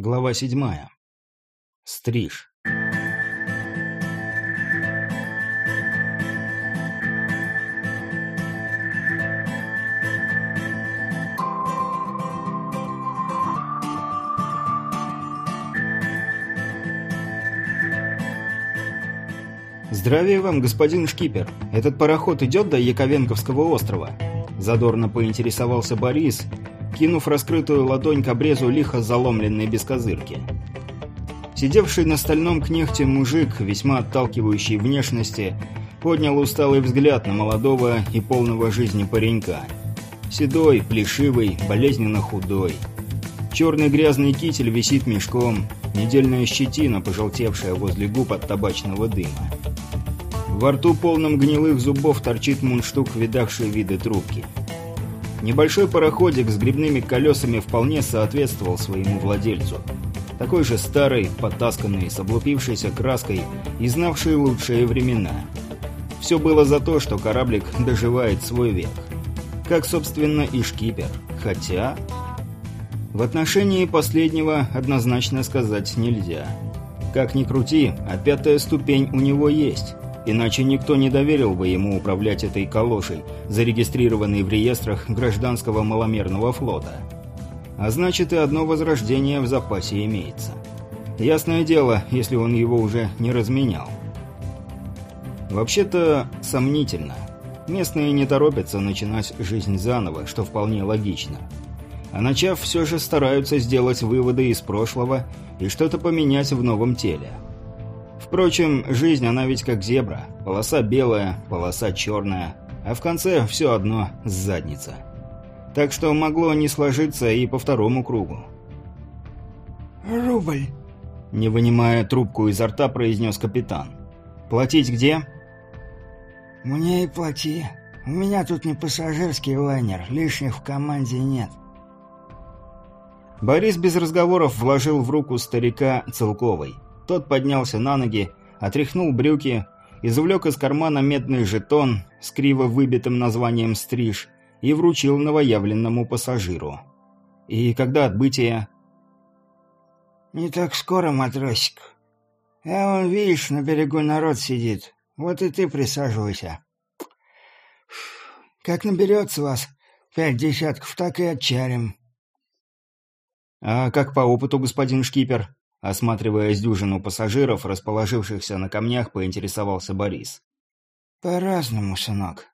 Глава седьмая. Стриж. «Здравия вам, господин шкипер. Этот пароход идет до Яковенковского острова?» Задорно поинтересовался Борис, кинув раскрытую ладонь к обрезу лихо заломленной бескозырки. Сидевший на стальном кнехте мужик, весьма отталкивающий внешности, поднял усталый взгляд на молодого и полного жизни паренька. Седой, плешивый, болезненно худой. Черный грязный китель висит мешком, недельная щетина, пожелтевшая возле губ от табачного дыма. Во рту полном гнилых зубов торчит мундштук, видавший виды трубки. Небольшой пароходик с грибными колесами вполне соответствовал своему владельцу. Такой же старый, потасканный, с облупившейся краской и знавший лучшие времена. Все было за то, что кораблик доживает свой век. Как, собственно, и шкипер. Хотя... В отношении последнего однозначно сказать нельзя. Как ни крути, а пятая ступень у него есть – Иначе никто не доверил бы ему управлять этой калошей, зарегистрированной в реестрах гражданского маломерного флота. А значит, и одно возрождение в запасе имеется. Ясное дело, если он его уже не разменял. Вообще-то, сомнительно. Местные не торопятся начинать жизнь заново, что вполне логично. А начав, все же стараются сделать выводы из прошлого и что-то поменять в новом теле. Впрочем, жизнь она ведь как зебра. Полоса белая, полоса черная, а в конце все одно – задница. Так что могло не сложиться и по второму кругу. «Рубль», – не вынимая трубку изо рта, произнес капитан. «Платить где?» «Мне и плати. У меня тут не пассажирский лайнер, лишних в команде нет». Борис без разговоров вложил в руку старика Целковой – тот поднялся на ноги, отряхнул брюки, извлек из кармана медный жетон с криво выбитым названием «Стриж» и вручил новоявленному пассажиру. «И когда отбытие?» «Не так скоро, матросик. А вон, видишь, на берегу народ сидит. Вот и ты присаживайся. Как наберется вас пять десятков, так и отчалим». «А как по опыту, господин шкипер?» Осматривая дюжину пассажиров, расположившихся на камнях, поинтересовался Борис. «По-разному, сынок.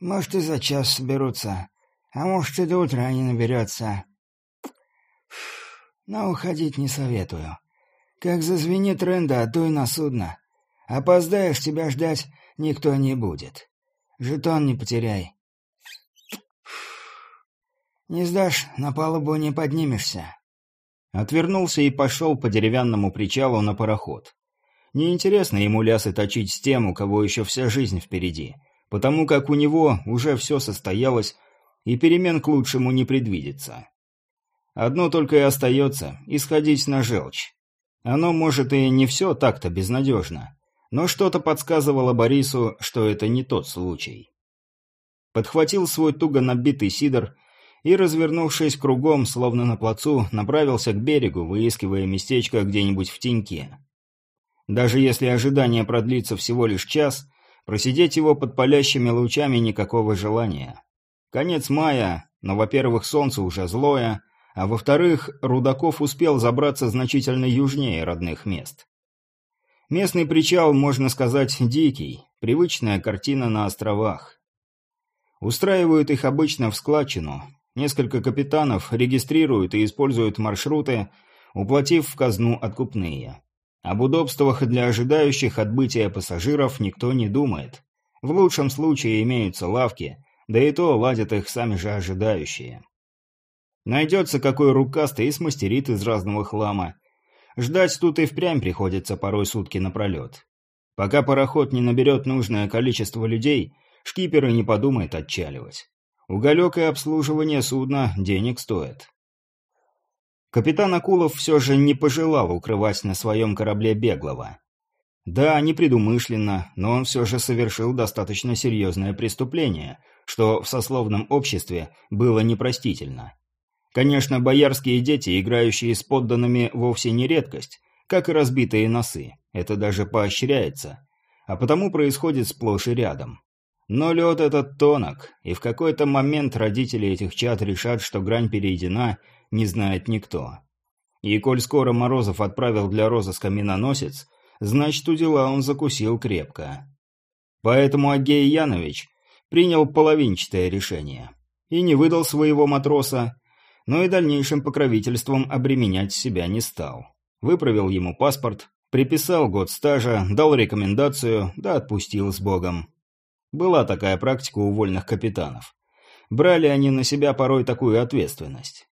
Может, и за час соберутся, а может, и до утра не наберется. Но уходить не советую. Как зазвенит а то и на судно. Опоздаешь, тебя ждать никто не будет. Жетон не потеряй. Не сдашь, на палубу не поднимешься. Отвернулся и пошел по деревянному причалу на пароход. Неинтересно ему лясы точить с тем, у кого еще вся жизнь впереди, потому как у него уже все состоялось, и перемен к лучшему не предвидится. Одно только и остается – исходить на желчь. Оно, может, и не все так-то безнадежно, но что-то подсказывало Борису, что это не тот случай. Подхватил свой туго набитый сидор и, развернувшись кругом, словно на плацу, направился к берегу, выискивая местечко где-нибудь в теньке. Даже если ожидание продлится всего лишь час, просидеть его под палящими лучами никакого желания. Конец мая, но, во-первых, солнце уже злое, а во-вторых, Рудаков успел забраться значительно южнее родных мест. Местный причал, можно сказать, дикий, привычная картина на островах. Устраивают их обычно в складчину, Несколько капитанов регистрируют и используют маршруты, уплатив в казну откупные. Об удобствах для ожидающих отбытия пассажиров никто не думает. В лучшем случае имеются лавки, да и то ладят их сами же ожидающие. Найдется какой рукастый и смастерит из разного хлама. Ждать тут и впрямь приходится порой сутки напролет. Пока пароход не наберет нужное количество людей, шкипер и не подумает отчаливать. Уголек и обслуживание судна денег стоит. Капитан Акулов все же не пожелал укрывать на своем корабле беглого. Да, непредумышленно, но он все же совершил достаточно серьезное преступление, что в сословном обществе было непростительно. Конечно, боярские дети, играющие с подданными, вовсе не редкость, как и разбитые носы. Это даже поощряется. А потому происходит сплошь и рядом. Но лед этот тонок, и в какой-то момент родители этих чад решат, что грань перейдена, не знает никто. И коль скоро Морозов отправил для розыска миноносец, значит, у дела он закусил крепко. Поэтому Агей Янович принял половинчатое решение. И не выдал своего матроса, но и дальнейшим покровительством обременять себя не стал. Выправил ему паспорт, приписал год стажа, дал рекомендацию, да отпустил с Богом. Была такая практика у вольных капитанов. Брали они на себя порой такую ответственность.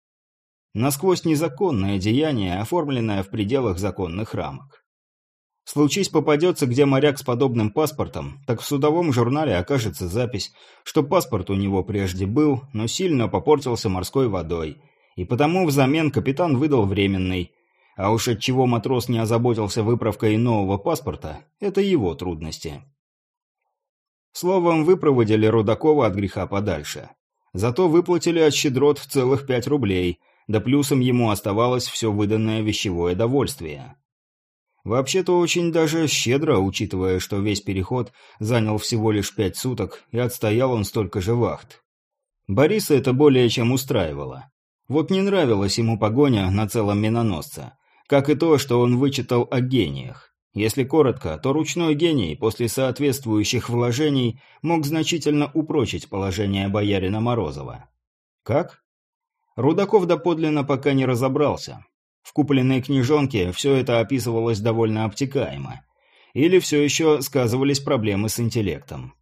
Насквозь незаконное деяние, оформленное в пределах законных рамок. Случись попадется, где моряк с подобным паспортом, так в судовом журнале окажется запись, что паспорт у него прежде был, но сильно попортился морской водой, и потому взамен капитан выдал временный. А уж от чего матрос не озаботился выправкой нового паспорта, это его трудности. Словом, выпроводили Рудакова от греха подальше. Зато выплатили от щедрот целых пять рублей, да плюсом ему оставалось все выданное вещевое довольствие. Вообще-то очень даже щедро, учитывая, что весь переход занял всего лишь пять суток, и отстоял он столько же вахт. Бориса это более чем устраивало. Вот не нравилась ему погоня на целом миноносце, как и то, что он вычитал о гениях. Если коротко, то ручной гений после соответствующих вложений мог значительно упрочить положение боярина Морозова. Как? Рудаков доподлинно пока не разобрался, в купленной книжонке все это описывалось довольно обтекаемо. Или все еще сказывались проблемы с интеллектом.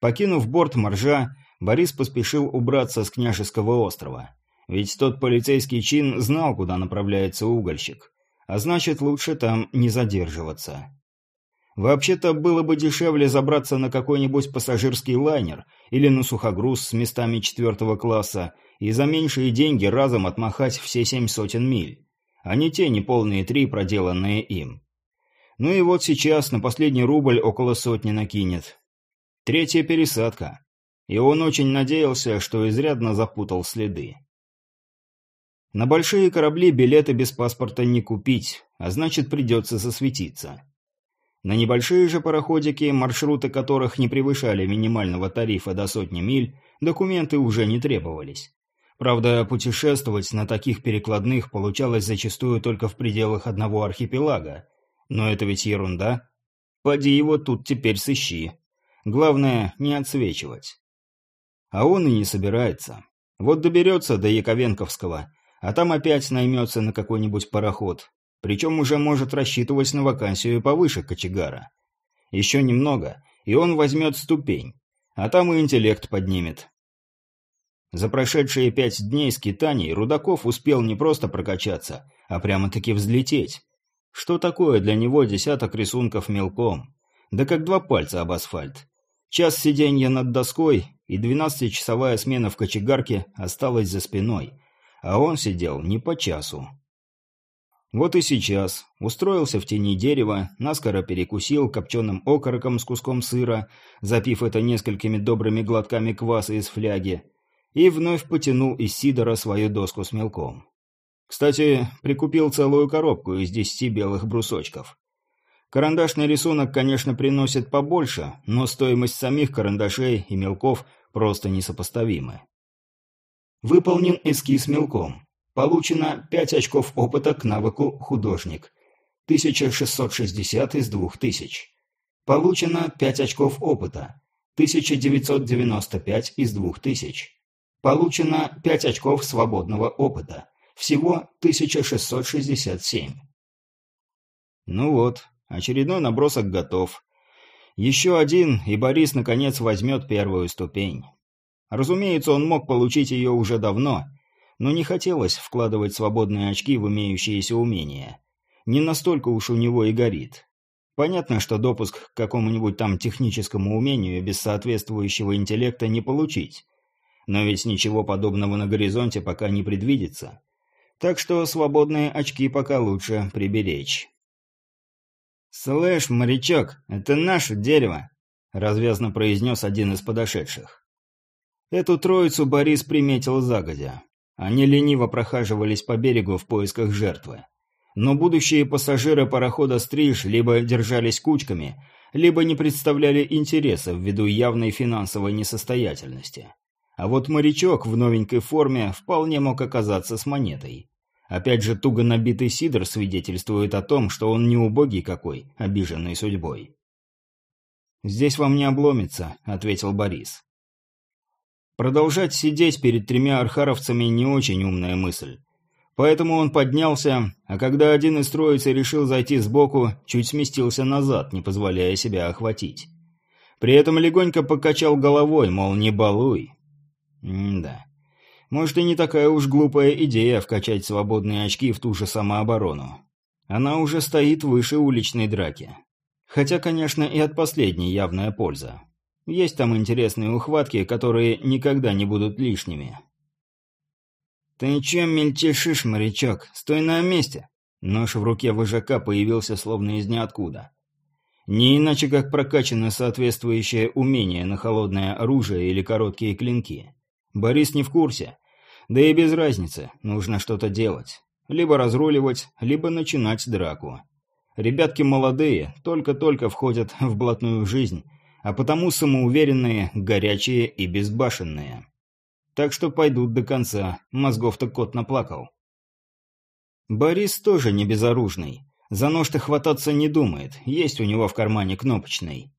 Покинув борт моржа, Борис поспешил убраться с княжеского острова. Ведь тот полицейский чин знал, куда направляется угольщик. А значит, лучше там не задерживаться. Вообще-то было бы дешевле забраться на какой-нибудь пассажирский лайнер или на сухогруз с местами четвертого класса и за меньшие деньги разом отмахать все семь сотен миль, а не те неполные три, проделанные им. Ну и вот сейчас на последний рубль около сотни накинет. Третья пересадка. И он очень надеялся, что изрядно запутал следы. На большие корабли билеты без паспорта не купить, а значит придется засветиться. На небольшие же пароходики, маршруты которых не превышали минимального тарифа до сотни миль, документы уже не требовались. Правда, путешествовать на таких перекладных получалось зачастую только в пределах одного архипелага. Но это ведь ерунда. Поди его тут теперь сыщи. Главное, не отсвечивать. А он и не собирается. Вот доберется до Яковенковского, а там опять наймется на какой-нибудь пароход. Причем уже может рассчитывать на вакансию повыше кочегара. Еще немного, и он возьмет ступень. А там и интеллект поднимет. За прошедшие пять дней скитаний Рудаков успел не просто прокачаться, а прямо-таки взлететь. Что такое для него десяток рисунков мелком? Да как два пальца об асфальт. Час сиденья над доской и двенадцатичасовая смена в кочегарке осталась за спиной, а он сидел не по часу. Вот и сейчас устроился в тени дерева, наскоро перекусил копченым окороком с куском сыра, запив это несколькими добрыми глотками кваса из фляги, и вновь потянул из Сидора свою доску с мелком. Кстати, прикупил целую коробку из десяти белых брусочков. Карандашный рисунок, конечно, приносит побольше, но стоимость самих карандашей и мелков просто несопоставимы. Выполнен эскиз мелком. Получено 5 очков опыта к навыку «Художник». 1660 из 2000. Получено 5 очков опыта. 1995 из 2000. Получено 5 очков свободного опыта. Всего 1667. Ну вот, очередной набросок готов. Еще один, и Борис наконец возьмет первую ступень. Разумеется, он мог получить ее уже давно, но не хотелось вкладывать свободные очки в имеющиеся умения. Не настолько уж у него и горит. Понятно, что допуск к какому-нибудь там техническому умению без соответствующего интеллекта не получить. Но ведь ничего подобного на горизонте пока не предвидится. Так что свободные очки пока лучше приберечь. «Слышь, морячок, это наше дерево», — развязно произнес один из подошедших. Эту троицу Борис приметил загодя. Они лениво прохаживались по берегу в поисках жертвы. Но будущие пассажиры парохода «Стриж» либо держались кучками, либо не представляли интереса ввиду явной финансовой несостоятельности. А вот морячок в новенькой форме вполне мог оказаться с монетой. Опять же, туго набитый сидр свидетельствует о том, что он не убогий какой, обиженный судьбой. «Здесь вам не обломится», — ответил Борис. Продолжать сидеть перед тремя архаровцами не очень умная мысль. Поэтому он поднялся, а когда один из троицы решил зайти сбоку, чуть сместился назад, не позволяя себя охватить. При этом легонько покачал головой, мол, не балуй. М-да. Может, и не такая уж глупая идея вкачать свободные очки в ту же самооборону. Она уже стоит выше уличной драки. Хотя, конечно, и от последней явная польза. Есть там интересные ухватки, которые никогда не будут лишними. «Ты чем мельтешишь, морячок? Стой на месте!» Нож в руке вожака появился словно из ниоткуда. Не иначе, как прокачано соответствующее умение на холодное оружие или короткие клинки. Борис не в курсе. Да и без разницы, нужно что-то делать. Либо разруливать, либо начинать драку. Ребятки молодые, только-только входят в блатную жизнь, а потому самоуверенные, горячие и безбашенные. Так что пойдут до конца, мозгов-то кот наплакал. Борис тоже не безоружный. За нож-то хвататься не думает, есть у него в кармане кнопочный.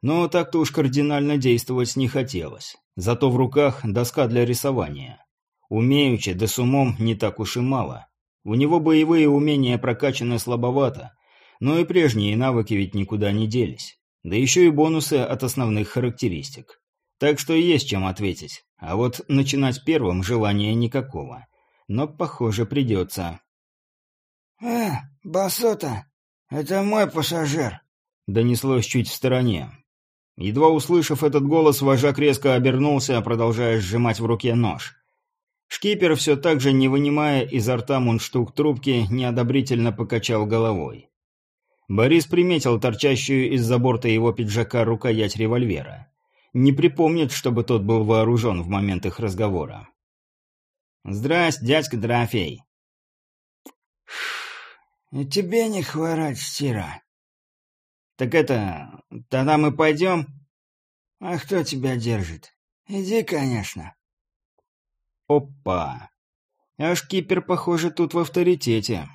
Но так-то уж кардинально действовать не хотелось. Зато в руках доска для рисования. Умеючи, да с умом не так уж и мало. У него боевые умения прокачаны слабовато, но и прежние навыки ведь никуда не делись. Да еще и бонусы от основных характеристик. Так что есть чем ответить. А вот начинать первым желания никакого. Но, похоже, придется. «Э, Басота, это мой пассажир», — донеслось чуть в стороне. Едва услышав этот голос, вожак резко обернулся, продолжая сжимать в руке нож. Шкипер, все так же не вынимая изо рта мундштук трубки, неодобрительно покачал головой. Борис приметил торчащую из-за борта его пиджака рукоять револьвера. Не припомнит, чтобы тот был вооружен в момент их разговора. «Здрасте, дядька Дорофей!» «И тебе не хворать, Стира!» «Так это... тогда мы пойдем?» «А кто тебя держит? Иди, конечно!» «Опа! Аж кипер, похоже, тут в авторитете!»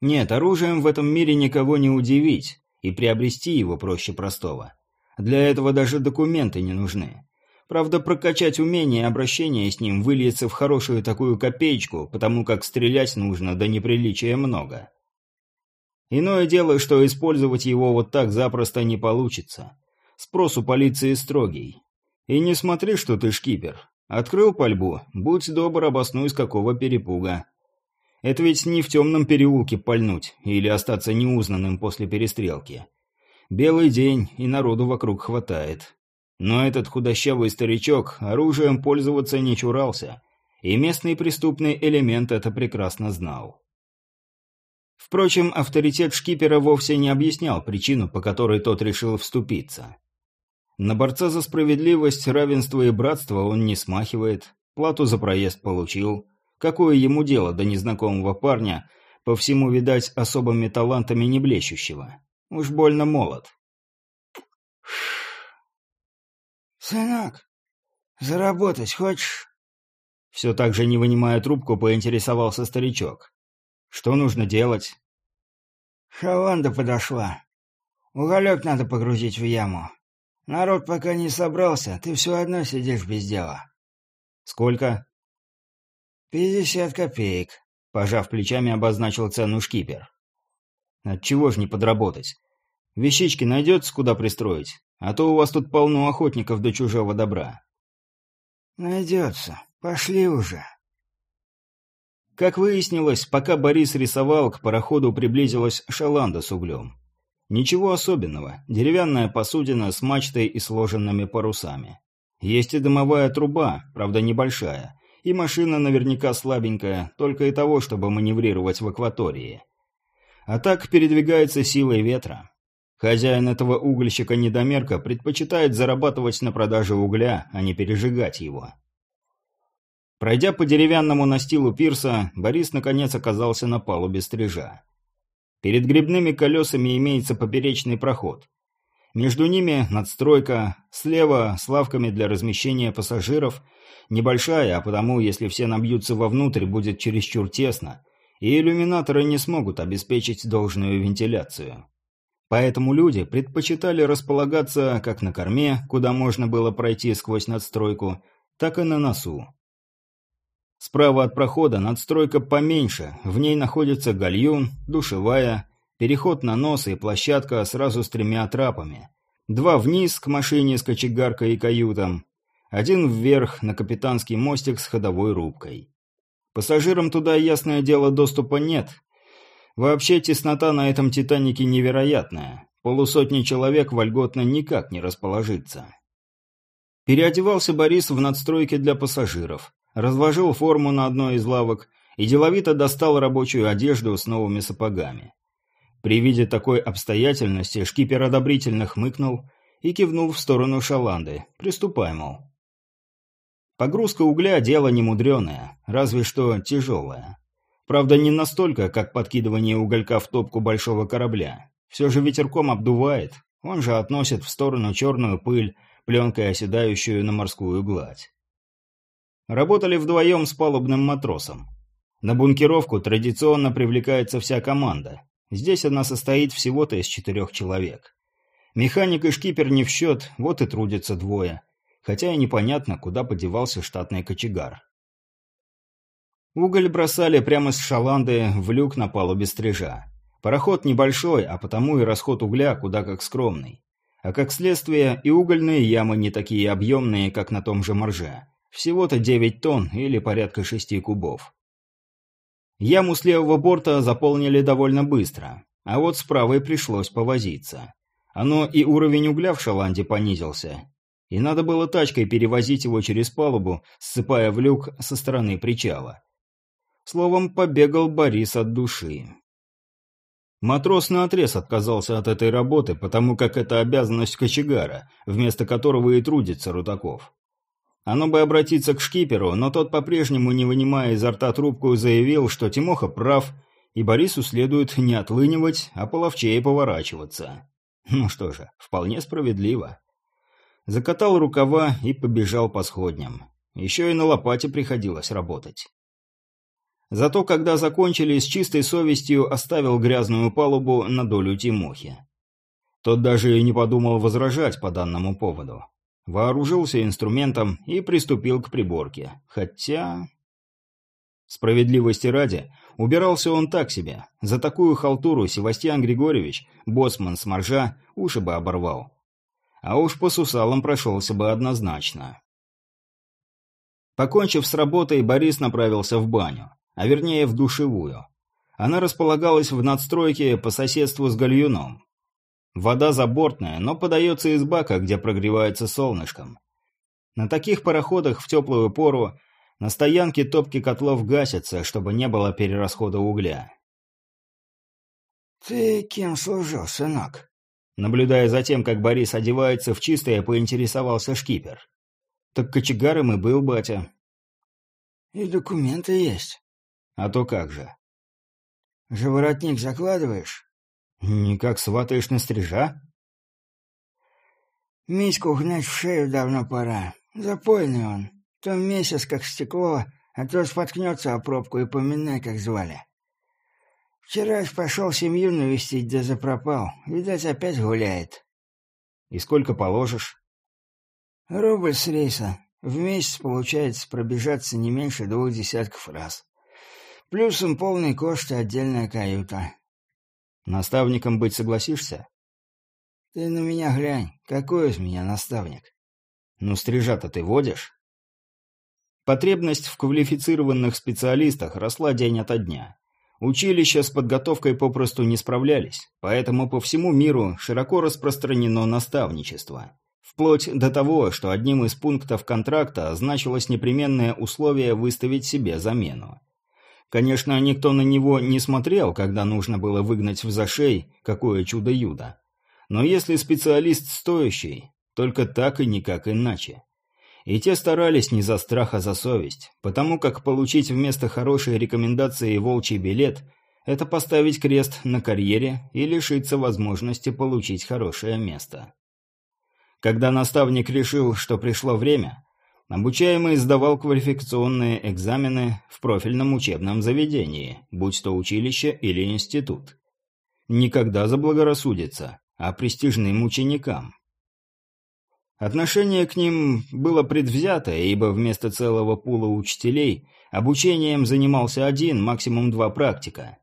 Нет, оружием в этом мире никого не удивить, и приобрести его проще простого. Для этого даже документы не нужны. Правда, прокачать умение обращения с ним выльется в хорошую такую копеечку, потому как стрелять нужно до неприличия много. Иное дело, что использовать его вот так запросто не получится. Спрос у полиции строгий. И не смотри, что ты шкипер. Открыл пальбу, будь добр, обоснуй с какого перепуга. Это ведь не в темном переулке пальнуть или остаться неузнанным после перестрелки. Белый день, и народу вокруг хватает. Но этот худощавый старичок оружием пользоваться не чурался, и местный преступный элемент это прекрасно знал. Впрочем, авторитет шкипера вовсе не объяснял причину, по которой тот решил вступиться. На борца за справедливость, равенство и братство он не смахивает, плату за проезд получил – Какое ему дело до незнакомого парня, по всему, видать, особыми талантами не блещущего? Уж больно молод. «Сынок, заработать хочешь?» Все так же, не вынимая трубку, поинтересовался старичок. «Что нужно делать?» «Шаванда подошла. Уголек надо погрузить в яму. Народ пока не собрался, ты все одно сидишь без дела». «Сколько?» «Пятьдесят копеек», — пожав плечами, обозначил цену шкипер. «Отчего ж не подработать? Вещички найдется, куда пристроить, а то у вас тут полно охотников до чужого добра». «Найдется. Пошли уже». Как выяснилось, пока Борис рисовал, к пароходу приблизилась шаланда с углем. Ничего особенного. Деревянная посудина с мачтой и сложенными парусами. Есть и дымовая труба, правда небольшая, и машина наверняка слабенькая, только и того, чтобы маневрировать в акватории. А так передвигается силой ветра. Хозяин этого угольщика-недомерка предпочитает зарабатывать на продаже угля, а не пережигать его. Пройдя по деревянному настилу пирса, Борис наконец оказался на палубе стрижа. Перед грибными колесами имеется поперечный проход. Между ними надстройка, слева с лавками для размещения пассажиров, небольшая, а потому, если все набьются вовнутрь, будет чересчур тесно, и иллюминаторы не смогут обеспечить должную вентиляцию. Поэтому люди предпочитали располагаться как на корме, куда можно было пройти сквозь надстройку, так и на носу. Справа от прохода надстройка поменьше, в ней находится гальюн, душевая, переход на нос и площадка сразу с тремя трапами. Два вниз к машине с кочегаркой и каютом, один вверх на капитанский мостик с ходовой рубкой. Пассажирам туда, ясное дело, доступа нет. Вообще теснота на этом «Титанике» невероятная. Полусотни человек вольготно никак не расположиться. Переодевался Борис в надстройке для пассажиров разложил форму на одной из лавок и деловито достал рабочую одежду с новыми сапогами. При виде такой обстоятельности шкипер одобрительно хмыкнул и кивнул в сторону Шаланды. «Приступай, мол». Погрузка угля – дело немудреное, разве что тяжелое. Правда, не настолько, как подкидывание уголька в топку большого корабля. Все же ветерком обдувает, он же относит в сторону черную пыль, пленкой оседающую на морскую гладь. Работали вдвоем с палубным матросом. На бункеровку традиционно привлекается вся команда. Здесь она состоит всего-то из четырех человек. Механик и шкипер не в счет, вот и трудятся двое. Хотя и непонятно, куда подевался штатный кочегар. Уголь бросали прямо с шаланды в люк на палубе стрижа. Пароход небольшой, а потому и расход угля куда как скромный. А как следствие, и угольные ямы не такие объемные, как на том же морже. Всего-то 9 тонн или порядка 6 кубов. Яму с левого борта заполнили довольно быстро, а вот с правой пришлось повозиться. Оно и уровень угля в шаланде понизился, и надо было тачкой перевозить его через палубу, ссыпая в люк со стороны причала. Словом, побегал Борис от души. Матрос наотрез отказался от этой работы, потому как это обязанность кочегара, вместо которого и трудится Рудаков. Оно бы обратиться к шкиперу, но тот по-прежнему, не вынимая изо рта трубку, заявил, что Тимоха прав, и Борису следует не отлынивать, а половчее поворачиваться. Ну что же, вполне справедливо. Закатал рукава и побежал по сходням. Еще и на лопате приходилось работать. Зато, когда закончили, с чистой совестью оставил грязную палубу на долю Тимохи. Тот даже и не подумал возражать по данному поводу вооружился инструментом и приступил к приборке. Хотя... Справедливости ради, убирался он так себе. За такую халтуру Севастьян Григорьевич, боссман с моржа, уши бы оборвал. А уж по сусалам прошелся бы однозначно. Покончив с работой, Борис направился в баню, а вернее в душевую. Она располагалась в надстройке по соседству с гальюном. Вода забортная, но подается из бака, где прогревается солнышком. На таких пароходах в теплую пору на стоянке топки котлов гасятся, чтобы не было перерасхода угля. «Ты кем служил, сынок?» Наблюдая за тем, как Борис одевается в чистое, поинтересовался шкипер. «Так кочегаром и был, батя». «И документы есть?» «А то как же». «Живоротник закладываешь?» «Никак сватаешь на стрижа?» «Митьку гнать в шею давно пора. Запойный он. То месяц как стекло, а то споткнется о пробку и поминай, как звали. Вчера ж пошел семью навестить, да запропал. Видать, опять гуляет». «И сколько положишь?» «Рубль с рейса. В месяц получается пробежаться не меньше двух десятков раз. Плюсом полный кошт и отдельная каюта. Наставником быть согласишься? Ты на меня глянь. Какой из меня наставник? Ну, стрижа-то ты водишь? Потребность в квалифицированных специалистах росла день ото дня. Училища с подготовкой попросту не справлялись, поэтому по всему миру широко распространено наставничество. Вплоть до того, что одним из пунктов контракта значилось непременное условие выставить себе замену. Конечно, никто на него не смотрел, когда нужно было выгнать в зашей какое чудо-юдо. Но если специалист стоящий, только так и никак иначе. И те старались не за страх, а за совесть, потому как получить вместо хорошей рекомендации волчий билет – это поставить крест на карьере и лишиться возможности получить хорошее место. Когда наставник решил, что пришло время, обучаемый сдавал квалификационные экзамены в профильном учебном заведении, будь то училище или институт. Никогда заблагорассудится, а престижным ученикам. Отношение к ним было предвзятое, ибо вместо целого пула учителей обучением занимался один, максимум два практика.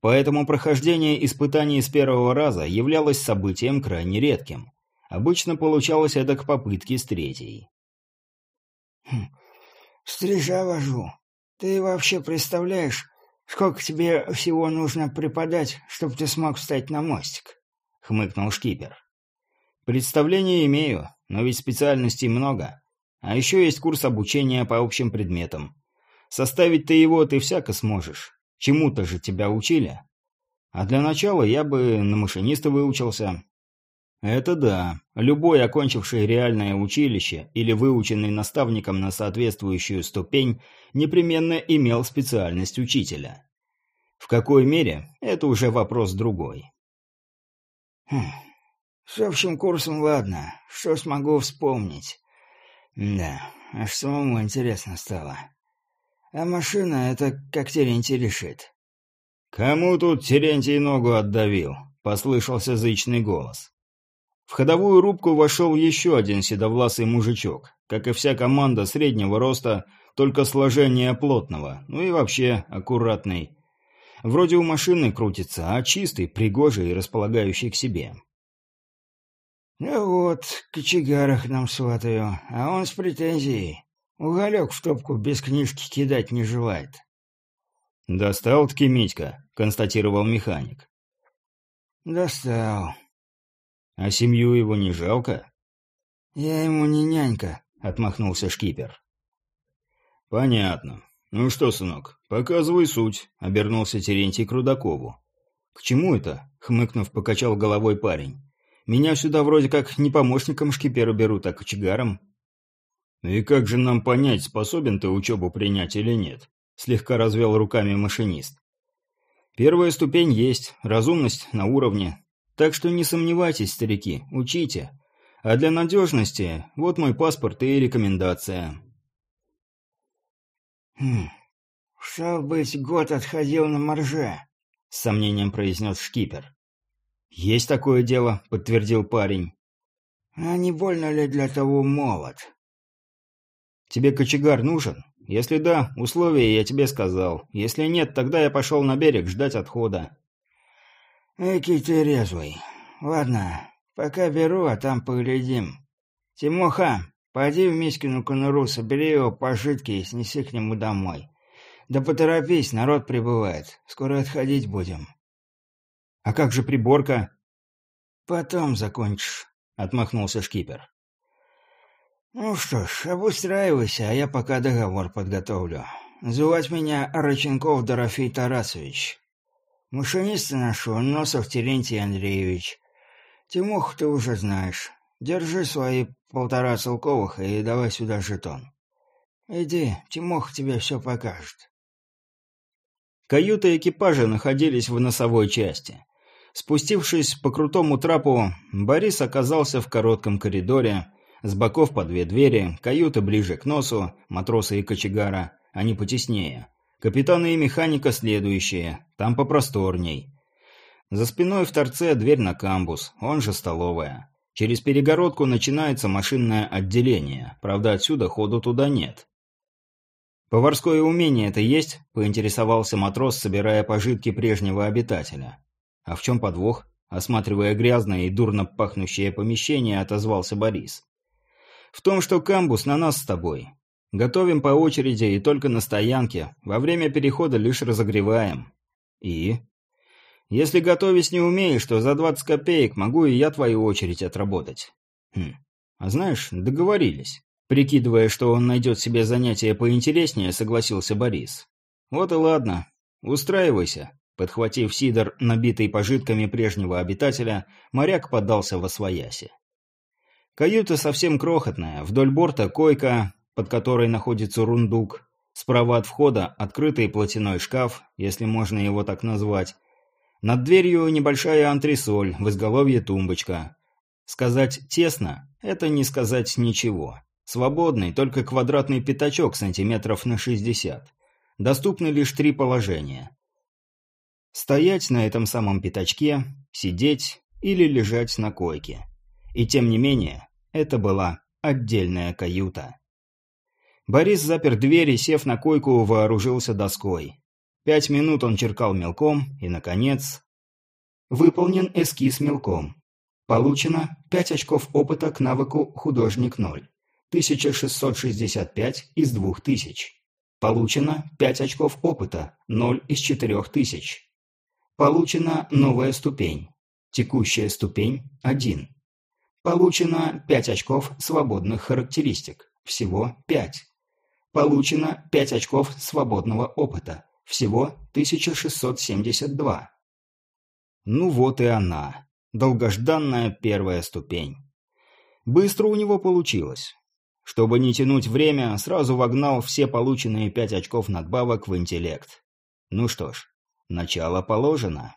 Поэтому прохождение испытаний с первого раза являлось событием крайне редким. Обычно получалось это к попытке с третьей. Хм, «Стрижа вожу. Ты вообще представляешь, сколько тебе всего нужно преподать, чтобы ты смог встать на мостик?» — хмыкнул шкипер. «Представление имею, но ведь специальностей много. А еще есть курс обучения по общим предметам. Составить-то его ты всяко сможешь. Чему-то же тебя учили. А для начала я бы на машиниста выучился. Это да. Любой, окончивший реальное училище или выученный наставником на соответствующую ступень, непременно имел специальность учителя. В какой мере – это уже вопрос другой. Хм. С общим курсом ладно, что смогу вспомнить. Да, аж самому интересно стало. А машина — это как Терентий решит. «Кому тут Терентий ногу отдавил?» — послышался зычный голос. В ходовую рубку вошел еще один седовласый мужичок, как и вся команда среднего роста, только сложения плотного, ну и вообще аккуратный. Вроде у машины крутится, а чистый, пригожий и располагающий к себе. «Ну вот, кочегарах нам сватаю, а он с претензией. Уголек в топку без книжки кидать не желает». «Достал-таки Митька», — констатировал механик. «Достал». «А семью его не жалко?» «Я ему не нянька», — отмахнулся шкипер. «Понятно. Ну что, сынок, показывай суть», — обернулся Терентий к Рудакову. «К чему это?» — хмыкнув, покачал головой парень. Меня сюда вроде как не помощником шкиперу берут, а кочегаром». «И как же нам понять, способен ты учебу принять или нет?» — слегка развел руками машинист. «Первая ступень есть, разумность на уровне. Так что не сомневайтесь, старики, учите. А для надежности вот мой паспорт и рекомендация». «Хм, стал быть, год отходил на марже», — с сомнением произнес шкипер. «Есть такое дело», — подтвердил парень. «А не больно ли для того молот?» «Тебе кочегар нужен? Если да, условия я тебе сказал. Если нет, тогда я пошел на берег ждать отхода». «Эки ты резвый. Ладно, пока беру, а там поглядим. Тимоха, пойди в Миськину конуру, собери его пожитки и снеси к нему домой. Да поторопись, народ прибывает. Скоро отходить будем». «А как же приборка?» «Потом закончишь», — отмахнулся шкипер. «Ну что ж, обустраивайся, а я пока договор подготовлю. Звать меня Рыченков Дорофей Тарасович. Машиниста нашу Носов Терентий Андреевич. Тимоху ты уже знаешь. Держи свои полтора целковых и давай сюда жетон. Иди, Тимох тебе все покажет». Каюты экипажа находились в носовой части. Спустившись по крутому трапу, Борис оказался в коротком коридоре, с боков по две двери, каюты ближе к носу, матросы и кочегара, они потеснее. Капитаны и механика следующие, там попросторней. За спиной в торце дверь на камбус, он же столовая. Через перегородку начинается машинное отделение, правда отсюда ходу туда нет. «Поварское умение это есть?» – поинтересовался матрос, собирая пожитки прежнего обитателя. «А в чем подвох?» Осматривая грязное и дурно пахнущее помещение, отозвался Борис. «В том, что камбус на нас с тобой. Готовим по очереди и только на стоянке. Во время перехода лишь разогреваем. И? Если готовить не умеешь, то за 20 копеек могу и я твою очередь отработать. Хм. А знаешь, договорились. Прикидывая, что он найдет себе занятие поинтереснее, согласился Борис. Вот и ладно. Устраивайся. Подхватив сидор, набитый пожитками прежнего обитателя, моряк поддался во свояси. Каюта совсем крохотная, вдоль борта койка, под которой находится рундук, справа от входа открытый платяной шкаф, если можно его так назвать. Над дверью небольшая антресоль, в изголовье тумбочка. Сказать «тесно» — это не сказать ничего. Свободный, только квадратный пятачок сантиметров на 60. Доступны лишь три положения. Стоять на этом самом пятачке, сидеть или лежать на койке. И тем не менее, это была отдельная каюта. Борис запер дверь и, сев на койку, вооружился доской. Пять минут он черкал мелком, и, наконец... Выполнен эскиз мелком. Получено 5 очков опыта к навыку «Художник 0». 1665 из 2000. Получено 5 очков опыта, 0 из 4000. Получена новая ступень. Текущая ступень – 1. Получено 5 очков свободных характеристик, всего 5. Получено 5 очков свободного опыта, всего 1672. Ну вот и она, долгожданная первая ступень. Быстро у него получилось. Чтобы не тянуть время, сразу вогнал все полученные 5 очков надбавок в интеллект. Ну что ж, начало положено.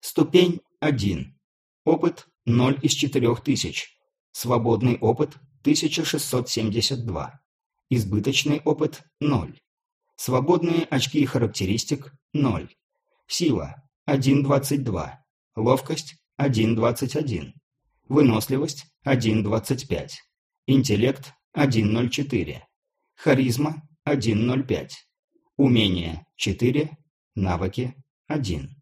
Ступень 1. Опыт 0 из 4000. Свободный опыт 1672. Избыточный опыт – 0. Свободные очки характеристик – 0. Сила – 1.22. Ловкость – 1.21. Выносливость – 1.25. Интеллект – 1.04. Харизма – 1.05. Умение – 4. Навыки – 1.